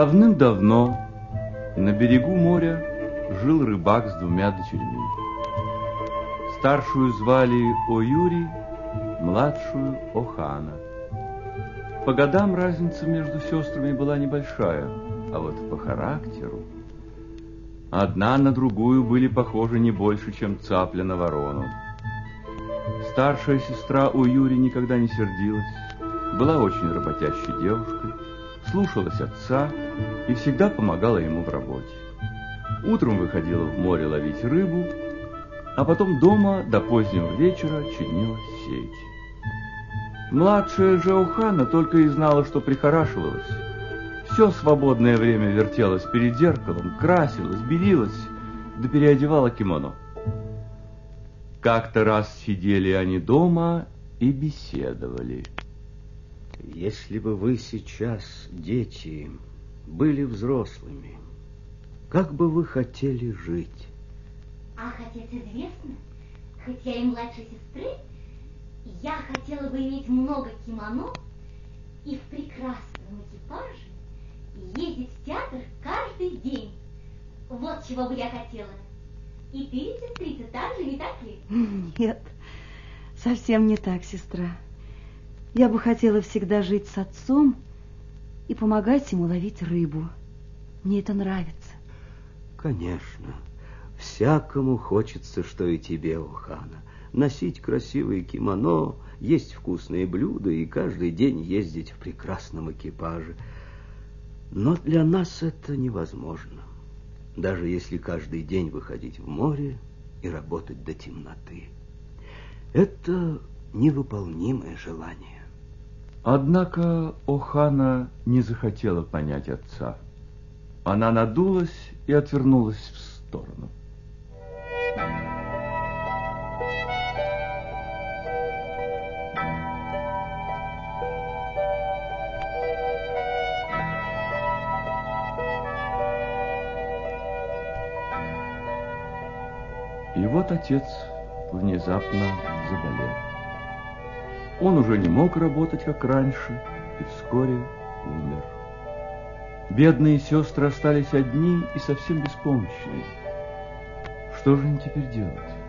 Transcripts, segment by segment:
Давным-давно на берегу моря жил рыбак с двумя дочерьми. Старшую звали Оюри, младшую Охана. По годам разница между сестрами была небольшая, а вот по характеру одна на другую были похожи не больше, чем цапля на ворону. Старшая сестра у Юри никогда не сердилась, была очень работящей девушкой, слушалась отца и всегда помогала ему в работе. Утром выходила в море ловить рыбу, а потом дома до позднего вечера чинила сеть. Младшая же Ухана только и знала, что прихорашивалась. Все свободное время вертелась перед зеркалом, красилась, белилась, да переодевала кимоно. Как-то раз сидели они дома и беседовали. Если бы вы сейчас, дети, были взрослыми, как бы вы хотели жить? Ах, отец, известно, хоть я и младшей сестры, я хотела бы иметь много кимоно и в прекрасном экипаже ездить в театр каждый день. Вот чего бы я хотела. И ты, сестрица, так же, не так ли? Нет, совсем не так, сестра. Я бы хотела всегда жить с отцом и помогать ему ловить рыбу. Мне это нравится. Конечно. Всякому хочется, что и тебе, Охана. Носить красивые кимоно, есть вкусные блюда и каждый день ездить в прекрасном экипаже. Но для нас это невозможно даже если каждый день выходить в море и работать до темноты. Это невыполнимое желание. Однако Охана не захотела понять отца. Она надулась и отвернулась в сторону. И вот отец внезапно заболел. Он уже не мог работать, как раньше, и вскоре умер. Бедные сестры остались одни и совсем беспомощные. Что же им теперь делать?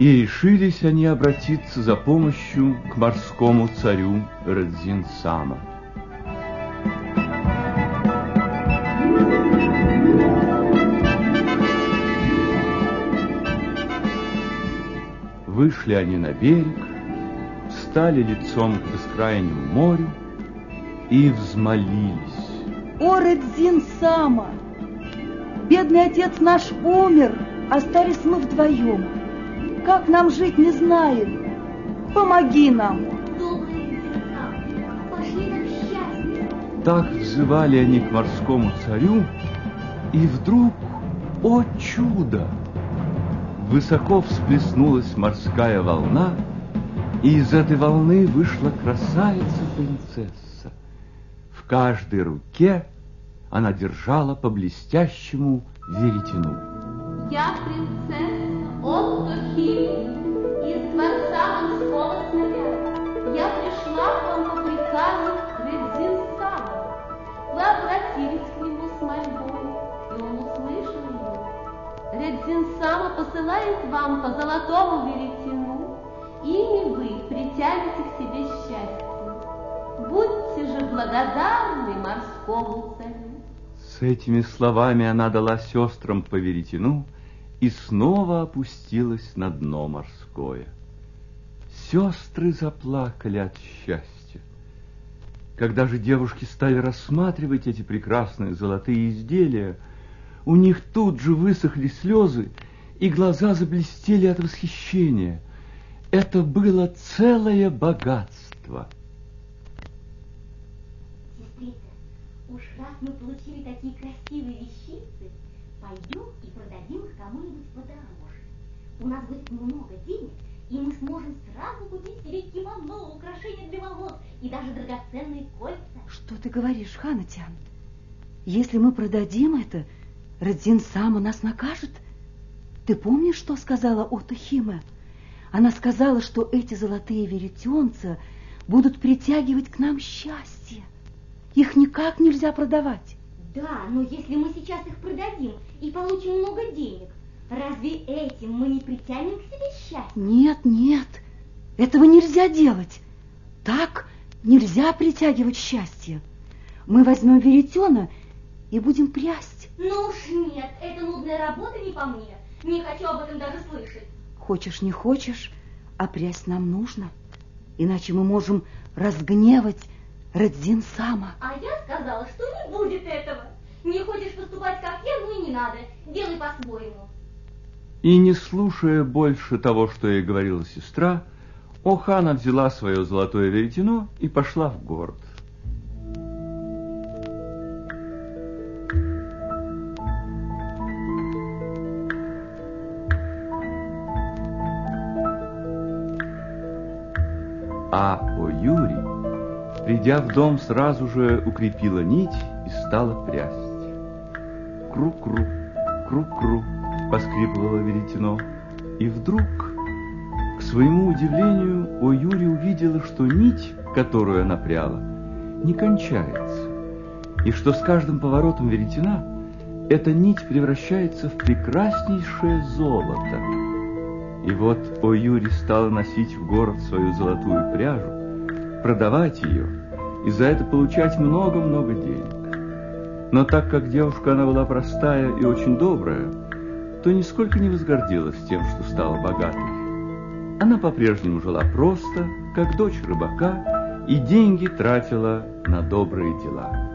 И решились они обратиться за помощью к морскому царю Радзин-сама. Вышли они на берег, встали лицом к бескрайнему морю и взмолились. О, Радзин-сама! Бедный отец наш умер, остались мы вдвоем. Как нам жить, не знаем. Помоги нам. Так взывали они к морскому царю, и вдруг, о чудо! Высоко всплеснулась морская волна, и из этой волны вышла красавица-принцесса. В каждой руке она держала по блестящему веретену. Я принцесса Хиль из дворца морского царя. Я пришла вам по приказу Редзинсана. Вы обратились к нему с мольбой, и он услышал ее. Редзинсама посылает вам по золотому веретену, ими вы притянете к себе счастье. Будьте же благодарны морскому царю. С этими словами она дала сестрам по веретену, и снова опустилась на дно морское. Сестры заплакали от счастья. Когда же девушки стали рассматривать эти прекрасные золотые изделия, у них тут же высохли слезы, и глаза заблестели от восхищения. Это было целое богатство. Сестрица, Уж раз мы получили такие красивые вещицы, пойдем и продадим их кому-нибудь подороже. У нас будет много денег, и мы сможем сразу купить себе кимоно, украшения для волос и даже драгоценные кольца. Что ты говоришь, Ханатян? Если мы продадим это, Радзин сама нас накажет. Ты помнишь, что сказала Ота Химе? Она сказала, что эти золотые веретенца будут притягивать к нам счастье. Их никак нельзя продавать. Да, но если мы сейчас их продадим и получим много денег, разве этим мы не притянем к себе счастье? Нет, нет, этого нельзя делать. Так нельзя притягивать счастье. Мы возьмем веретена и будем прясть. Ну уж нет, эта нудная работа не по мне. Не хочу об этом даже слышать. Хочешь, не хочешь, а прясть нам нужно. Иначе мы можем разгневать Радзин Сама. А я сказала, что не будет этого. Не хочешь поступать как я, ну и не надо. Делай по-своему. И не слушая больше того, что ей говорила сестра, Охана взяла свое золотое веретено и пошла в город. Придя в дом, сразу же укрепила нить и стала прясть. Кру-кру, кру-кру, поскрипывало веретено, и вдруг, к своему удивлению, о Юрий увидела, что нить, которую она пряла, не кончается, и что с каждым поворотом веретена эта нить превращается в прекраснейшее золото. И вот о Юрий стала носить в город свою золотую пряжу, продавать ее и за это получать много-много денег. Но так как девушка она была простая и очень добрая, то нисколько не возгордилась тем, что стала богатой. Она по-прежнему жила просто, как дочь рыбака, и деньги тратила на добрые дела.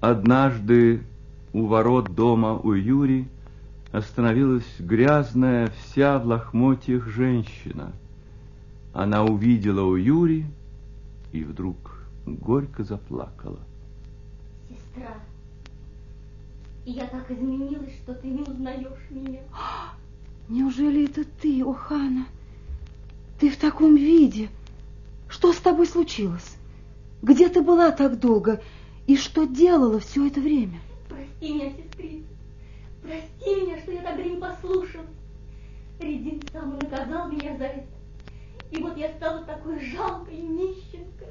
Однажды у ворот дома у Юри остановилась грязная, вся в лохмотьях женщина. Она увидела у Юри и вдруг горько заплакала. Сестра, я так изменилась, что ты не узнаешь меня. Неужели это ты, Охана? Ты в таком виде? Что с тобой случилось? Где ты была так долго? И что делала все это время? Прости меня, сестрица. Прости меня, что я тогда не послушал. Редин сам и наказал меня за это. И вот я стала такой жалкой нищенкой.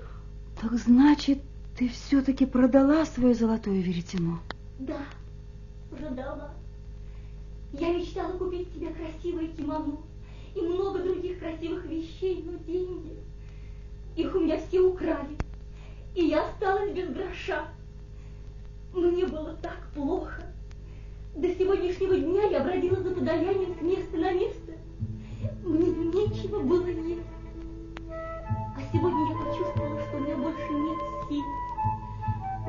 Так значит, ты все-таки продала свое золотое веретено? Да, продала. Я мечтала купить себе красивое кимоно и много других красивых вещей, но деньги, их у меня все украли и я осталась без гроша. Мне было так плохо. До сегодняшнего дня я бродила за подаянием с места на место. Мне нечего было есть. А сегодня я почувствовала, что у меня больше нет сил.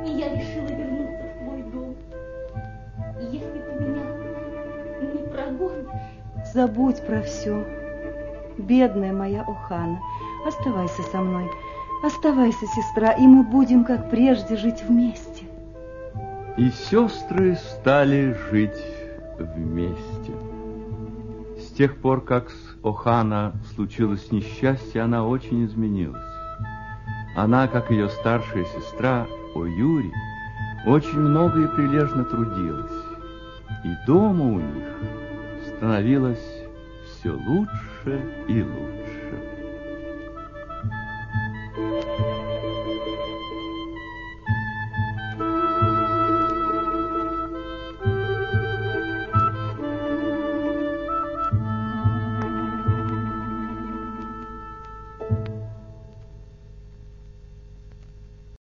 И я решила вернуться в свой дом. Если ты меня не прогонишь... Забудь про все. Бедная моя Охана, оставайся со мной. Оставайся, сестра, и мы будем, как прежде, жить вместе. И сестры стали жить вместе. С тех пор, как с Охана случилось несчастье, она очень изменилась. Она, как ее старшая сестра Оюри, очень много и прилежно трудилась. И дома у них становилось все лучше и лучше.